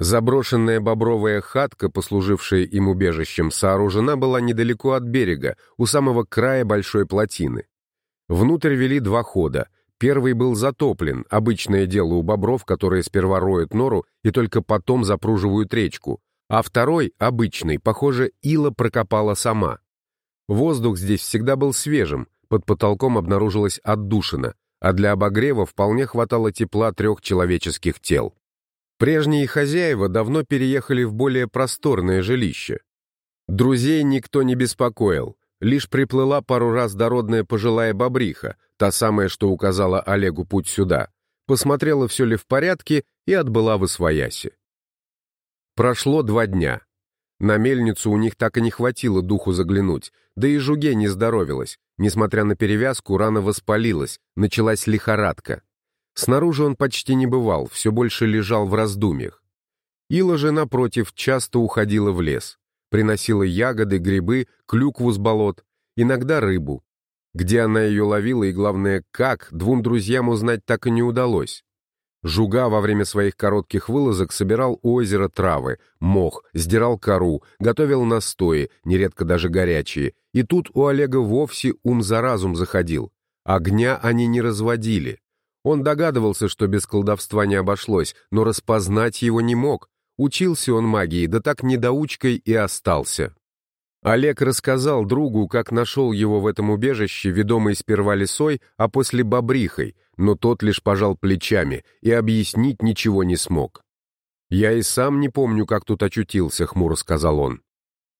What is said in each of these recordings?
Заброшенная бобровая хатка, послужившая им убежищем, сооружена была недалеко от берега, у самого края большой плотины. Внутрь вели два хода. Первый был затоплен, обычное дело у бобров, которые сперва роют нору и только потом запруживают речку, а второй, обычный, похоже, Ила прокопала сама. Воздух здесь всегда был свежим, под потолком обнаружилась отдушина, а для обогрева вполне хватало тепла трех человеческих тел. Прежние хозяева давно переехали в более просторное жилище. Друзей никто не беспокоил, лишь приплыла пару раз дородная пожилая бобриха, та самая, что указала Олегу путь сюда, посмотрела, все ли в порядке, и отбыла в Освояси. Прошло два дня. На мельницу у них так и не хватило духу заглянуть, да и жуге не здоровилась, несмотря на перевязку, рана воспалилась, началась лихорадка. Снаружи он почти не бывал, все больше лежал в раздумьях. Ила же, напротив, часто уходила в лес. Приносила ягоды, грибы, клюкву с болот, иногда рыбу. Где она ее ловила и, главное, как, двум друзьям узнать так и не удалось. Жуга во время своих коротких вылазок собирал у озера травы, мох, сдирал кору, готовил настои, нередко даже горячие. И тут у Олега вовсе ум за разум заходил. Огня они не разводили. Он догадывался, что без колдовства не обошлось, но распознать его не мог. Учился он магии, да так недоучкой и остался. Олег рассказал другу, как нашел его в этом убежище, ведомый сперва лисой, а после бобрихой, но тот лишь пожал плечами и объяснить ничего не смог. «Я и сам не помню, как тут очутился», — хмуро сказал он.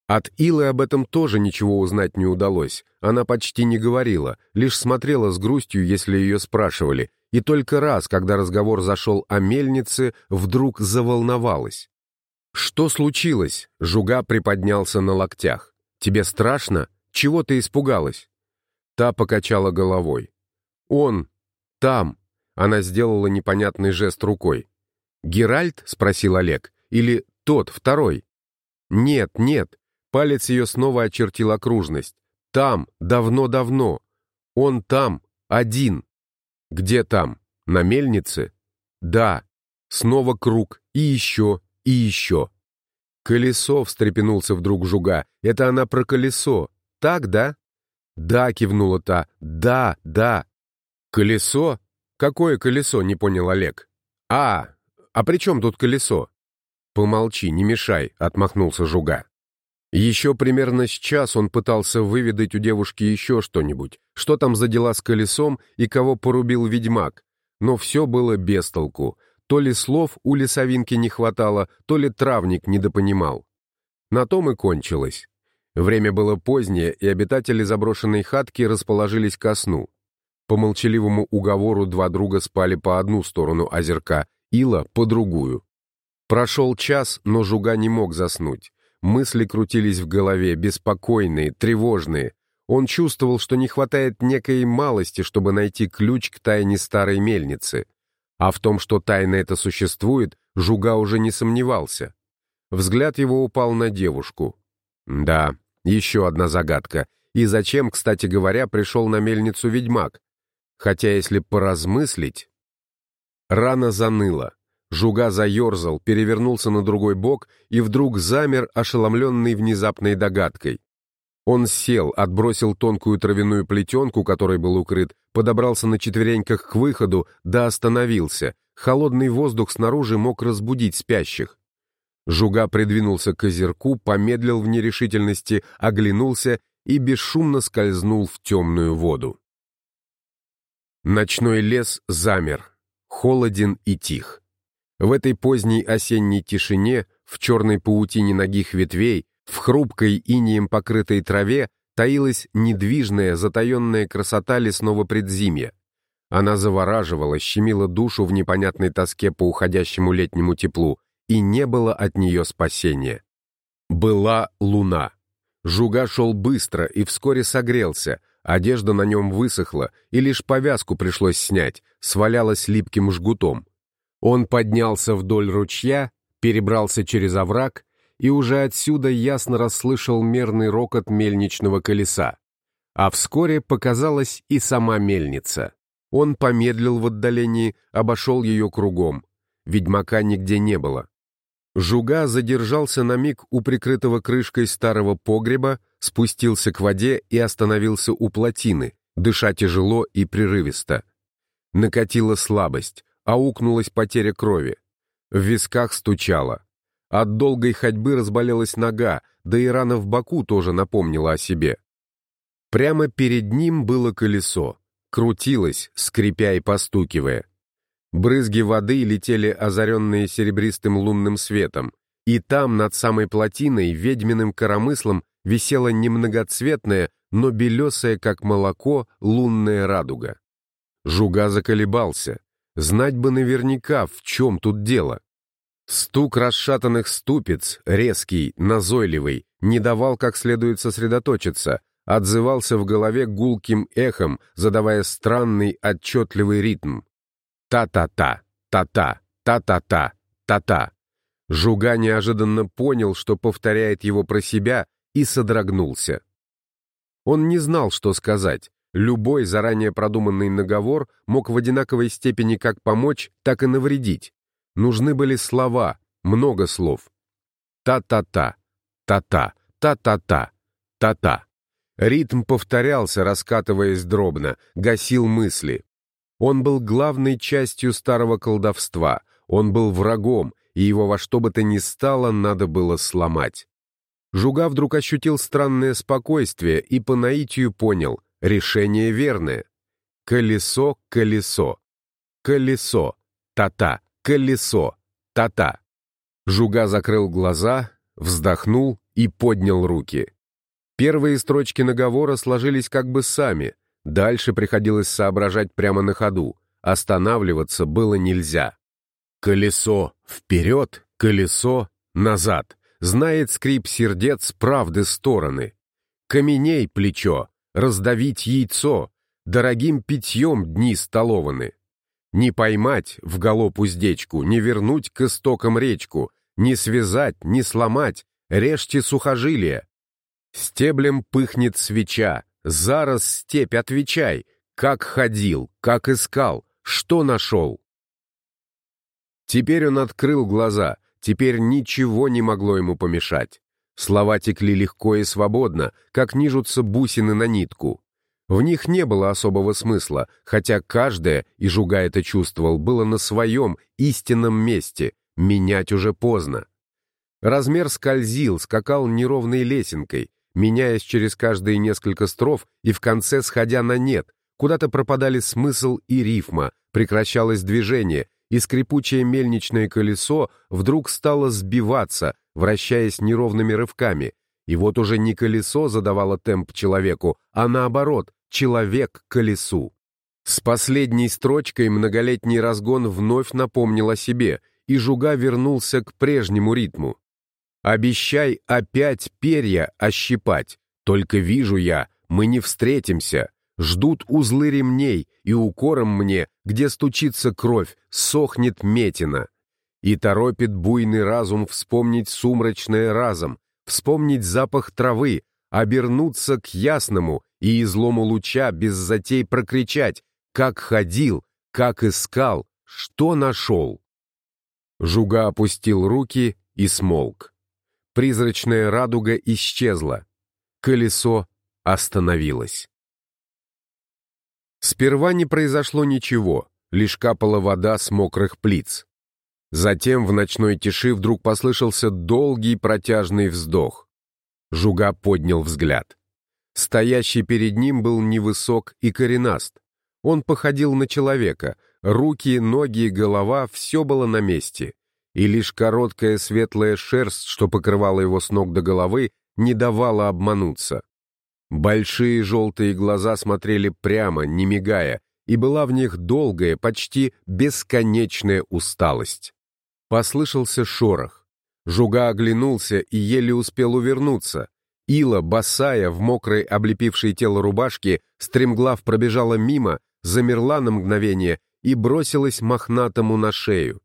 От Илы об этом тоже ничего узнать не удалось. Она почти не говорила, лишь смотрела с грустью, если ее спрашивали, и только раз, когда разговор зашел о мельнице, вдруг заволновалась. «Что случилось?» — Жуга приподнялся на локтях. «Тебе страшно? Чего ты испугалась?» Та покачала головой. «Он! Там!» — она сделала непонятный жест рукой. «Геральт?» — спросил Олег. «Или тот, второй?» «Нет, нет!» Палец ее снова очертил окружность. «Там, давно-давно! Он там, один!» «Где там? На мельнице?» «Да». Снова круг, и еще, и еще. «Колесо!» — встрепенулся вдруг Жуга. «Это она про колесо. Так, да?» «Да», — кивнула та. «Да, да». «Колесо? Какое колесо?» — не понял Олег. «А, а при чем тут колесо?» «Помолчи, не мешай», — отмахнулся Жуга. Еще примерно с час он пытался выведать у девушки еще что-нибудь, что там за дела с колесом и кого порубил ведьмак. Но все было без толку. То ли слов у лесовинки не хватало, то ли травник недопонимал. На том и кончилось. Время было позднее, и обитатели заброшенной хатки расположились ко сну. По молчаливому уговору два друга спали по одну сторону озерка, Ила — по другую. Прошел час, но Жуга не мог заснуть. Мысли крутились в голове, беспокойные, тревожные. Он чувствовал, что не хватает некой малости, чтобы найти ключ к тайне старой мельницы. А в том, что тайна эта существует, Жуга уже не сомневался. Взгляд его упал на девушку. Да, еще одна загадка. И зачем, кстати говоря, пришел на мельницу ведьмак? Хотя, если поразмыслить... Рана заныла. Жуга заерзал, перевернулся на другой бок и вдруг замер, ошеломленный внезапной догадкой. Он сел, отбросил тонкую травяную плетенку, которой был укрыт, подобрался на четвереньках к выходу, да остановился. Холодный воздух снаружи мог разбудить спящих. Жуга придвинулся к озерку, помедлил в нерешительности, оглянулся и бесшумно скользнул в темную воду. Ночной лес замер, холоден и тих. В этой поздней осенней тишине, в черной паутине ногих ветвей, в хрупкой инием покрытой траве таилась недвижная, затаенная красота лесного предзимья. Она завораживала, щемила душу в непонятной тоске по уходящему летнему теплу, и не было от нее спасения. Была луна. Жуга шел быстро и вскоре согрелся, одежда на нем высохла, и лишь повязку пришлось снять, свалялась липким жгутом. Он поднялся вдоль ручья, перебрался через овраг и уже отсюда ясно расслышал мерный рокот мельничного колеса. А вскоре показалась и сама мельница. Он помедлил в отдалении, обошел ее кругом. Ведьмака нигде не было. Жуга задержался на миг у прикрытого крышкой старого погреба, спустился к воде и остановился у плотины, дыша тяжело и прерывисто. Накатила слабость, аукнулась потеря крови. В висках стучало. От долгой ходьбы разболелась нога, да и рана в боку тоже напомнила о себе. Прямо перед ним было колесо. Крутилось, скрипя и постукивая. Брызги воды летели озаренные серебристым лунным светом, и там, над самой плотиной, ведьминым коромыслом висела немногоцветная, но белесая, как молоко, лунная радуга. Жуга заколебался. Знать бы наверняка, в чем тут дело. Стук расшатанных ступиц, резкий, назойливый, не давал как следует сосредоточиться, отзывался в голове гулким эхом, задавая странный, отчетливый ритм. Та-та-та, та-та, та-та-та, та-та. Жуга неожиданно понял, что повторяет его про себя, и содрогнулся. Он не знал, что сказать. Любой заранее продуманный наговор мог в одинаковой степени как помочь, так и навредить. Нужны были слова, много слов. Та-та-та, та-та, та-та-та, та-та. Ритм повторялся, раскатываясь дробно, гасил мысли. Он был главной частью старого колдовства, он был врагом, и его во что бы то ни стало надо было сломать. Жуга вдруг ощутил странное спокойствие и по наитию понял — решение верное. Колесо, колесо. Колесо. Та-та колесо, та-та. Жуга закрыл глаза, вздохнул и поднял руки. Первые строчки наговора сложились как бы сами, дальше приходилось соображать прямо на ходу, останавливаться было нельзя. Колесо вперед, колесо назад, знает скрип сердец правды стороны. Каменей плечо, раздавить яйцо, дорогим питьем дни столованы. Не поймать в галоп уздечку, не вернуть к истокам речку, не связать, не сломать, режьте сухожилия. Стеблем пыхнет свеча, зараз степь, отвечай, как ходил, как искал, что нашел. Теперь он открыл глаза, теперь ничего не могло ему помешать. Слова текли легко и свободно, как нижутся бусины на нитку. В них не было особого смысла, хотя каждое, и Жуга это чувствовал, было на своем истинном месте, менять уже поздно. Размер скользил, скакал неровной лесенкой, меняясь через каждые несколько строф и в конце сходя на нет, куда-то пропадали смысл и рифма, прекращалось движение, и скрипучее мельничное колесо вдруг стало сбиваться, вращаясь неровными рывками, и вот уже не колесо задавало темп человеку, а наоборот, человек колесу. С последней строчкой многолетний разгон вновь напомнил о себе, и Жуга вернулся к прежнему ритму. «Обещай опять перья ощипать, только вижу я, мы не встретимся. Ждут узлы ремней, и укором мне, где стучится кровь, сохнет метина. И торопит буйный разум вспомнить сумрачное разом, вспомнить запах травы, обернуться к ясному и излому луча без затей прокричать, как ходил, как искал, что нашел. Жуга опустил руки и смолк. Призрачная радуга исчезла. Колесо остановилось. Сперва не произошло ничего, лишь капала вода с мокрых плиц. Затем в ночной тиши вдруг послышался долгий протяжный вздох. Жуга поднял взгляд. Стоящий перед ним был невысок и коренаст. Он походил на человека, руки, ноги, голова — все было на месте. И лишь короткая светлая шерсть, что покрывала его с ног до головы, не давала обмануться. Большие желтые глаза смотрели прямо, не мигая, и была в них долгая, почти бесконечная усталость. Послышался шорох. Жуга оглянулся и еле успел увернуться. Ила, босая, в мокрой, облепившей тело рубашке, стремглав пробежала мимо, замерла на мгновение и бросилась мохнатому на шею.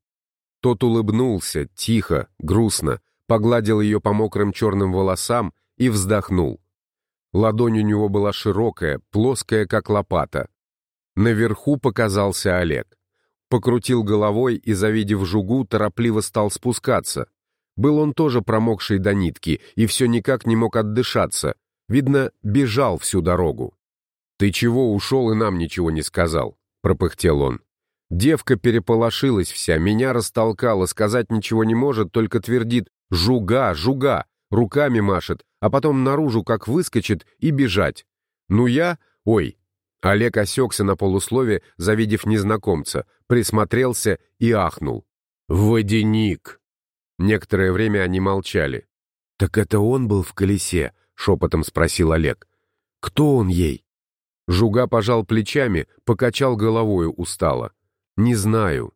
Тот улыбнулся, тихо, грустно, погладил ее по мокрым черным волосам и вздохнул. Ладонь у него была широкая, плоская, как лопата. Наверху показался Олег. Покрутил головой и, завидев жугу, торопливо стал спускаться. Был он тоже промокший до нитки и все никак не мог отдышаться. Видно, бежал всю дорогу. «Ты чего ушел и нам ничего не сказал?» — пропыхтел он. Девка переполошилась вся, меня растолкала, сказать ничего не может, только твердит «жуга, жуга», руками машет, а потом наружу как выскочит и бежать. Ну я... Ой, Олег осекся на полуслове, завидев незнакомца, присмотрелся и ахнул. «Водяник!» Некоторое время они молчали. «Так это он был в колесе?» — шепотом спросил Олег. «Кто он ей?» Жуга пожал плечами, покачал головою устало. «Не знаю».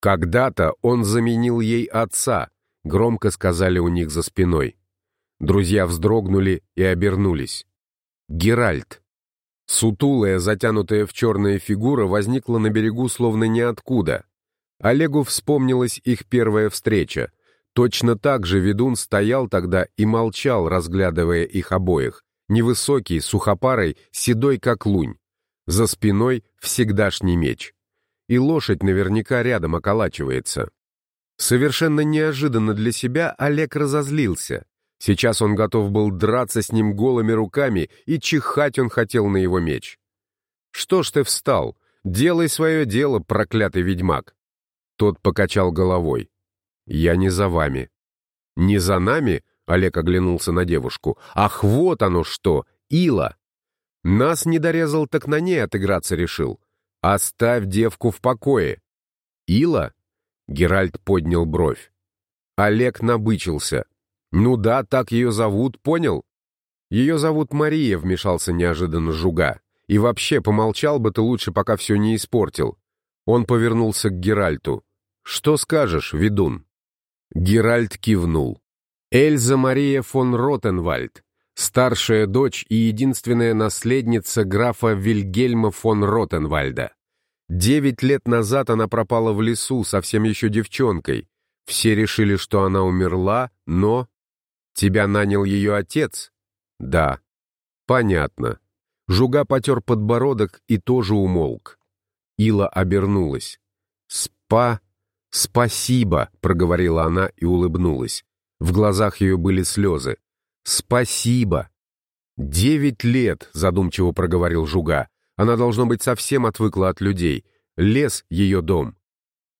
«Когда-то он заменил ей отца», — громко сказали у них за спиной. Друзья вздрогнули и обернулись. Геральт. Сутулая, затянутая в черная фигура возникла на берегу словно ниоткуда. Олегу вспомнилась их первая встреча. Точно так же ведун стоял тогда и молчал, разглядывая их обоих. Невысокий, сухопарый, седой как лунь. За спиной всегдашний меч. И лошадь наверняка рядом околачивается. Совершенно неожиданно для себя Олег разозлился. Сейчас он готов был драться с ним голыми руками, и чихать он хотел на его меч. «Что ж ты встал? Делай свое дело, проклятый ведьмак!» Тот покачал головой. «Я не за вами». «Не за нами?» — Олег оглянулся на девушку. «Ах, вот оно что! Ила!» «Нас не дорезал, так на ней отыграться решил. Оставь девку в покое». «Ила?» — Геральт поднял бровь. Олег набычился. «Ну да, так ее зовут, понял?» «Ее зовут Мария», — вмешался неожиданно Жуга. «И вообще, помолчал бы ты лучше, пока все не испортил». Он повернулся к Геральту. «Что скажешь, ведун?» Геральт кивнул. Эльза Мария фон Ротенвальд, старшая дочь и единственная наследница графа Вильгельма фон Ротенвальда. Девять лет назад она пропала в лесу, совсем еще девчонкой. Все решили, что она умерла, но... Тебя нанял ее отец? Да. Понятно. Жуга потер подбородок и тоже умолк. Ила обернулась. «Спа... спасибо», — проговорила она и улыбнулась. В глазах ее были слезы. «Спасибо». «Девять лет», — задумчиво проговорил Жуга. «Она, должно быть, совсем отвыкла от людей. Лес — ее дом».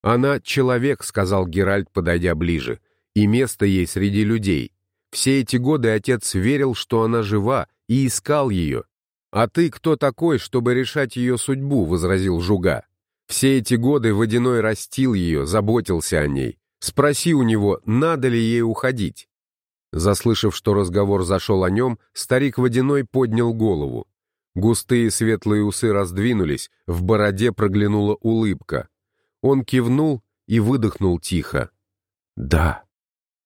«Она человек», — сказал Геральт, подойдя ближе, — «и место ей среди людей. Все эти годы отец верил, что она жива, и искал ее. «А ты кто такой, чтобы решать ее судьбу?» — возразил Жуга. «Все эти годы Водяной растил ее, заботился о ней. Спроси у него, надо ли ей уходить». Заслышав, что разговор зашел о нем, старик Водяной поднял голову. Густые светлые усы раздвинулись, в бороде проглянула улыбка. Он кивнул и выдохнул тихо. «Да».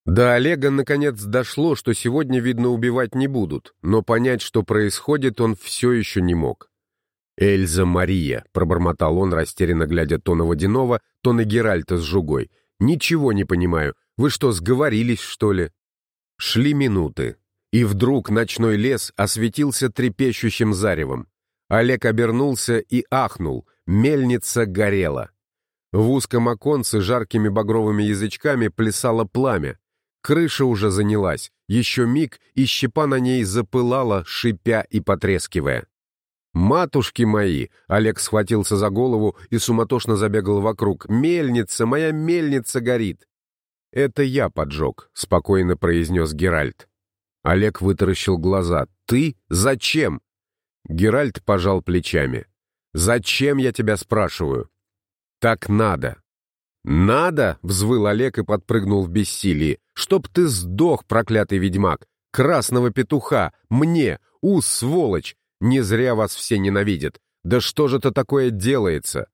До Олега наконец дошло, что сегодня, видно, убивать не будут, но понять, что происходит, он все еще не мог. «Эльза Мария», — пробормотал он, растерянно глядя то на Водянова, то на Геральта с жугой. «Ничего не понимаю. Вы что, сговорились, что ли?» Шли минуты, и вдруг ночной лес осветился трепещущим заревом. Олег обернулся и ахнул. Мельница горела. В узком оконце жаркими багровыми язычками плясало пламя. Крыша уже занялась, еще миг, и щепа на ней запылала, шипя и потрескивая. «Матушки мои!» — Олег схватился за голову и суматошно забегал вокруг. «Мельница! Моя мельница горит!» «Это я поджег», — спокойно произнес Геральт. Олег вытаращил глаза. «Ты? Зачем?» Геральт пожал плечами. «Зачем, я тебя спрашиваю?» «Так надо». «Надо!» — взвыл Олег и подпрыгнул в бессилии. «Чтоб ты сдох, проклятый ведьмак! Красного петуха! Мне! Ус, сволочь! Не зря вас все ненавидят! Да что же это такое делается?»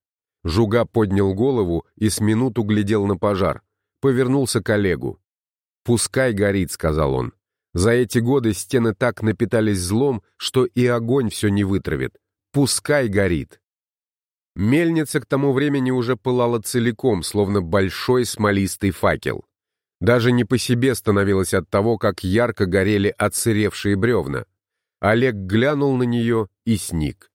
Жуга поднял голову и с минуту глядел на пожар. Повернулся к Олегу. «Пускай горит», — сказал он. «За эти годы стены так напитались злом, что и огонь все не вытравит. Пускай горит». Мельница к тому времени уже пылала целиком, словно большой смолистый факел. Даже не по себе становилось от того, как ярко горели отсыревшие бревна. Олег глянул на нее и сник.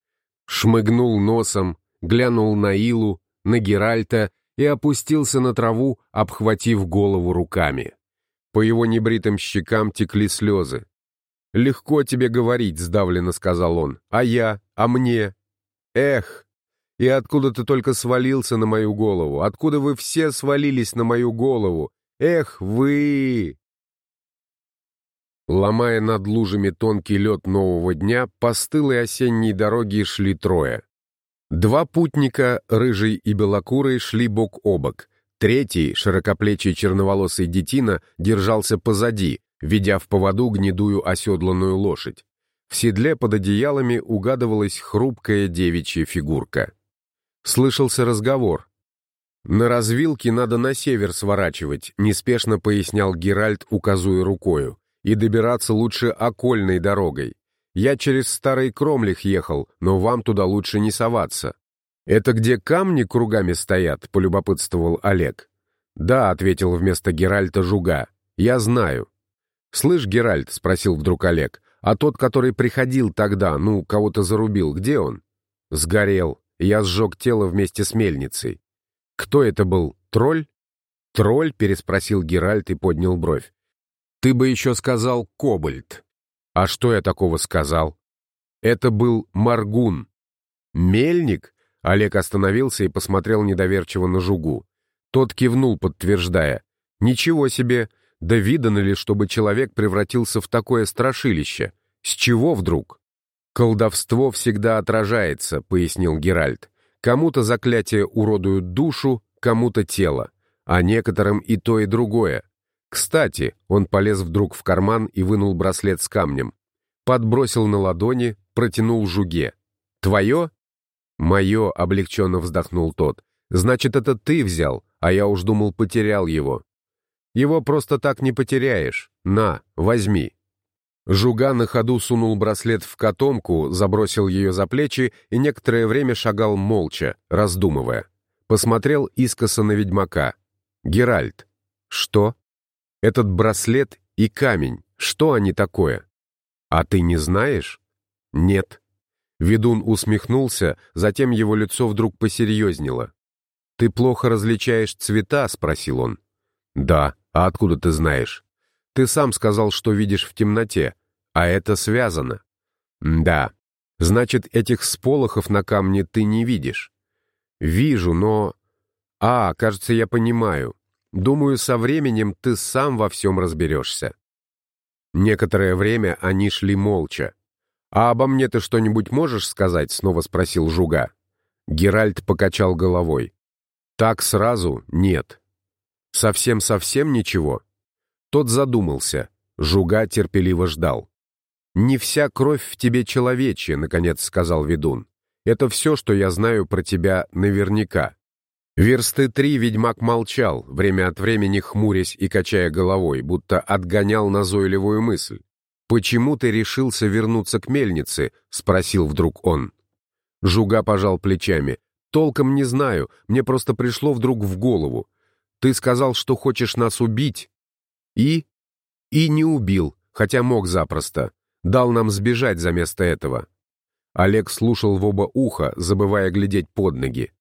Шмыгнул носом, глянул на Илу, на Геральта и опустился на траву, обхватив голову руками. По его небритым щекам текли слезы. «Легко тебе говорить», — сдавленно сказал он. «А я? А мне? Эх! И откуда ты только свалился на мою голову? Откуда вы все свалились на мою голову? Эх, вы!» Ломая над лужами тонкий лед нового дня, по стылой осенней дороге шли трое. Два путника, рыжий и белокурый, шли бок о бок. Третий, широкоплечий черноволосый детина, держался позади, ведя в поводу гнедую оседланную лошадь. В седле под одеялами угадывалась хрупкая девичья фигурка. Слышался разговор. «На развилке надо на север сворачивать», — неспешно пояснял Геральт, указуя рукою, «и добираться лучше окольной дорогой. Я через старый Кромлих ехал, но вам туда лучше не соваться». «Это где камни кругами стоят?» — полюбопытствовал Олег. «Да», — ответил вместо Геральта Жуга. «Я знаю». «Слышь, Геральт», — спросил вдруг Олег, «а тот, который приходил тогда, ну, кого-то зарубил, где он?» «Сгорел. Я сжег тело вместе с мельницей». «Кто это был? Тролль?» «Тролль?» — переспросил Геральт и поднял бровь. «Ты бы еще сказал Кобальт». «А что я такого сказал?» «Это был Маргун». «Мельник?» — Олег остановился и посмотрел недоверчиво на Жугу. Тот кивнул, подтверждая. «Ничего себе! Да видано ли, чтобы человек превратился в такое страшилище? С чего вдруг? «Колдовство всегда отражается», — пояснил Геральт. «Кому-то заклятие уродуют душу, кому-то тело, а некоторым и то, и другое. Кстати, он полез вдруг в карман и вынул браслет с камнем. Подбросил на ладони, протянул жуге. «Твое?» «Мое», — облегченно вздохнул тот. «Значит, это ты взял, а я уж думал, потерял его. Его просто так не потеряешь. На, возьми». Жуга на ходу сунул браслет в котомку, забросил ее за плечи и некоторое время шагал молча, раздумывая. Посмотрел искоса на ведьмака. «Геральт». «Что?» «Этот браслет и камень. Что они такое?» «А ты не знаешь?» «Нет». Ведун усмехнулся, затем его лицо вдруг посерьезнело. «Ты плохо различаешь цвета?» — спросил он. «Да», «А откуда ты знаешь?» «Ты сам сказал, что видишь в темноте, а это связано». «Да. Значит, этих сполохов на камне ты не видишь?» «Вижу, но...» «А, кажется, я понимаю. Думаю, со временем ты сам во всем разберешься». Некоторое время они шли молча. «А обо мне ты что-нибудь можешь сказать?» — снова спросил Жуга. Геральт покачал головой. «Так сразу нет. Совсем-совсем ничего? Тот задумался. Жуга терпеливо ждал. «Не вся кровь в тебе человечья», — наконец сказал ведун. «Это все, что я знаю про тебя наверняка». Версты три ведьмак молчал, время от времени хмурясь и качая головой, будто отгонял назойливую мысль. «Почему ты решился вернуться к мельнице?» — спросил вдруг он. Жуга пожал плечами. «Толком не знаю, мне просто пришло вдруг в голову. Ты сказал, что хочешь нас убить. И? И не убил, хотя мог запросто. Дал нам сбежать за место этого. Олег слушал в оба уха, забывая глядеть под ноги.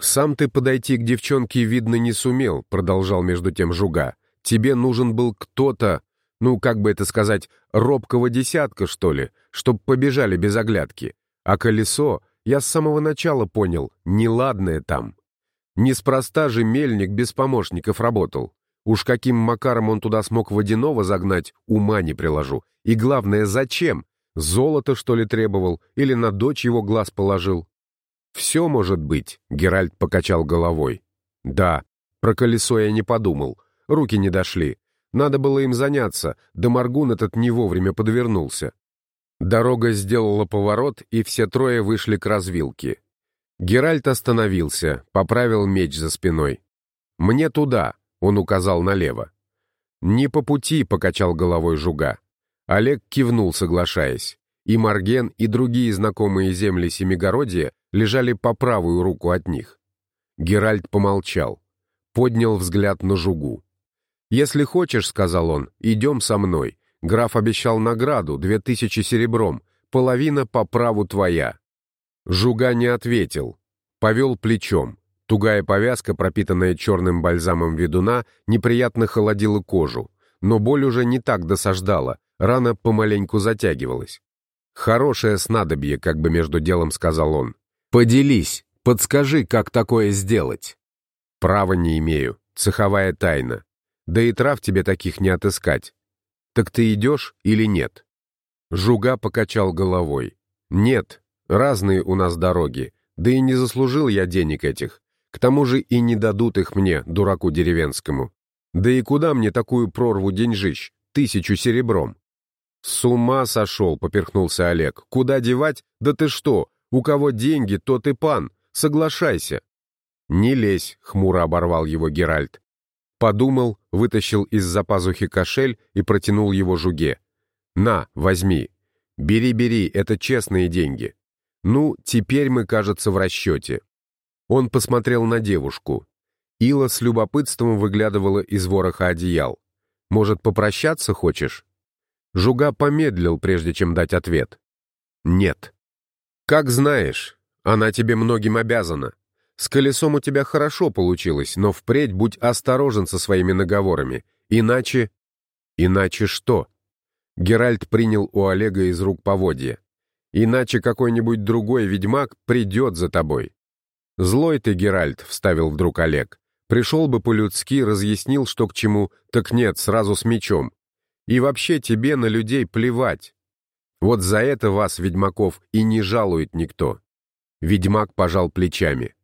«Сам ты подойти к девчонке, видно, не сумел», — продолжал между тем Жуга. «Тебе нужен был кто-то, ну, как бы это сказать, робкого десятка, что ли, чтоб побежали без оглядки. А колесо, я с самого начала понял, неладное там. Неспроста же мельник без помощников работал. Уж каким макаром он туда смог водяного загнать, ума не приложу. И главное, зачем? Золото, что ли, требовал? Или на дочь его глаз положил? «Все может быть», — Геральт покачал головой. «Да, про колесо я не подумал. Руки не дошли. Надо было им заняться, да Маргун этот не вовремя подвернулся». Дорога сделала поворот, и все трое вышли к развилке. Геральт остановился, поправил меч за спиной. «Мне туда», — он указал налево. «Не по пути», — покачал головой Жуга. Олег кивнул, соглашаясь. И Марген, и другие знакомые земли Семигородия лежали по правую руку от них. Геральт помолчал, поднял взгляд на Жугу. «Если хочешь», — сказал он, — «идем со мной. Граф обещал награду, две тысячи серебром, половина по праву твоя». Жуга не ответил. Повел плечом. Тугая повязка, пропитанная черным бальзамом ведуна, неприятно холодила кожу. но боль уже не так досаждала, рана помаленьку затягивалась. «Хорошее снадобье», как бы между делом сказал он. «Поделись, подскажи, как такое сделать». «Права не имею, цеховая тайна. Да и трав тебе таких не отыскать. Так ты идешь или нет?» Жуга покачал головой. «Нет, разные у нас дороги, да и не заслужил я денег этих. К тому же и не дадут их мне, дураку деревенскому. Да и куда мне такую прорву деньжищ, тысячу серебром?» «С ума сошел», — поперхнулся Олег. «Куда девать? Да ты что? У кого деньги, тот и пан. Соглашайся». «Не лезь», — хмуро оборвал его Геральт. Подумал, вытащил из-за пазухи кошель и протянул его жуге. «На, возьми. Бери, бери, это честные деньги. Ну, теперь мы, кажется, в расчете». Он посмотрел на девушку. Ила с любопытством выглядывала из вороха одеял. «Может, попрощаться хочешь?» Жуга помедлил, прежде чем дать ответ. «Нет». «Как знаешь, она тебе многим обязана. С колесом у тебя хорошо получилось, но впредь будь осторожен со своими наговорами, иначе...» «Иначе что?» Геральт принял у Олега из рук поводья. «Иначе какой-нибудь другой ведьмак придет за тобой». «Злой ты, Геральт», — вставил вдруг Олег. «Пришел бы по-людски, разъяснил, что к чему, так нет, сразу с мечом. И вообще тебе на людей плевать. Вот за это вас, ведьмаков, и не жалует никто». Ведьмак пожал плечами.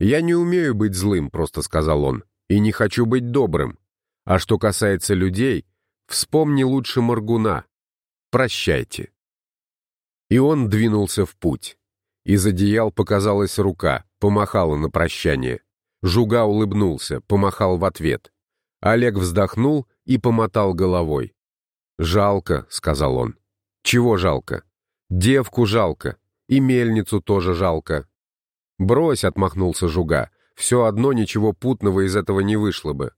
«Я не умею быть злым», — просто сказал он, — «и не хочу быть добрым. А что касается людей, вспомни лучше Маргуна. Прощайте». И он двинулся в путь. Из одеял показалась рука, помахала на прощание. Жуга улыбнулся, помахал в ответ. Олег вздохнул и помотал головой. «Жалко», — сказал он. «Чего жалко?» «Девку жалко. И мельницу тоже жалко». «Брось», — отмахнулся Жуга. «Все одно ничего путного из этого не вышло бы.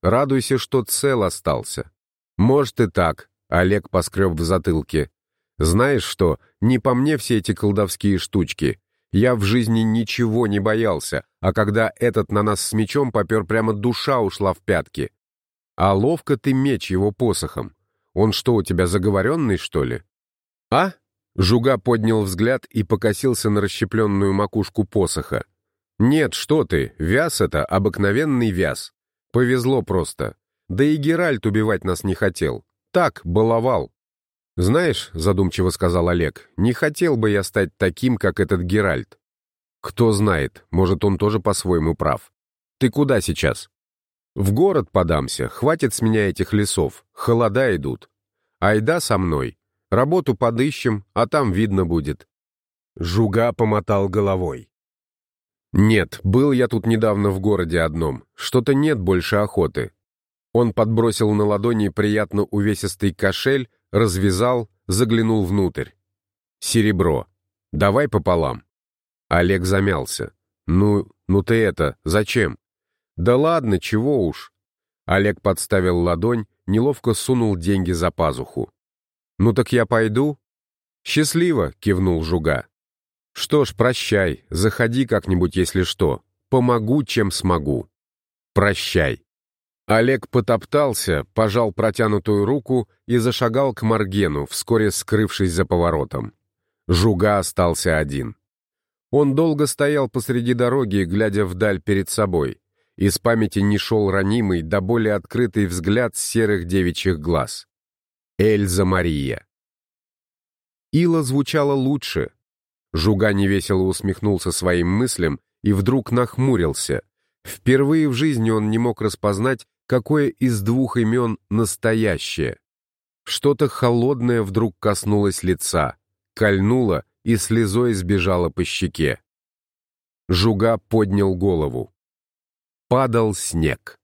Радуйся, что цел остался». «Может и так», — Олег поскреб в затылке. «Знаешь что, не по мне все эти колдовские штучки. Я в жизни ничего не боялся, а когда этот на нас с мечом попер, прямо душа ушла в пятки. А ловко ты меч его посохом. Он что, у тебя заговоренный, что ли? А? Жуга поднял взгляд и покосился на расщепленную макушку посоха. Нет, что ты, вяз это, обыкновенный вяз. Повезло просто. Да и Геральт убивать нас не хотел. Так, баловал. «Знаешь», — задумчиво сказал Олег, — «не хотел бы я стать таким, как этот Геральт». «Кто знает, может, он тоже по-своему прав. Ты куда сейчас?» В город подамся, хватит с меня этих лесов, холода идут. Айда со мной, работу подыщем, а там видно будет. Жуга помотал головой. Нет, был я тут недавно в городе одном, что-то нет больше охоты. Он подбросил на ладони приятно увесистый кошель, развязал, заглянул внутрь. Серебро. Давай пополам. Олег замялся. Ну, ну ты это, зачем? «Да ладно, чего уж». Олег подставил ладонь, неловко сунул деньги за пазуху. «Ну так я пойду?» «Счастливо», — кивнул Жуга. «Что ж, прощай, заходи как-нибудь, если что. Помогу, чем смогу. Прощай». Олег потоптался, пожал протянутую руку и зашагал к Маргену, вскоре скрывшись за поворотом. Жуга остался один. Он долго стоял посреди дороги, глядя вдаль перед собой. Из памяти не шел ранимый, да более открытый взгляд серых девичьих глаз. Эльза Мария. Ила звучала лучше. Жуга невесело усмехнулся своим мыслям и вдруг нахмурился. Впервые в жизни он не мог распознать, какое из двух имен настоящее. Что-то холодное вдруг коснулось лица, кольнуло и слезой сбежало по щеке. Жуга поднял голову. Падал снег.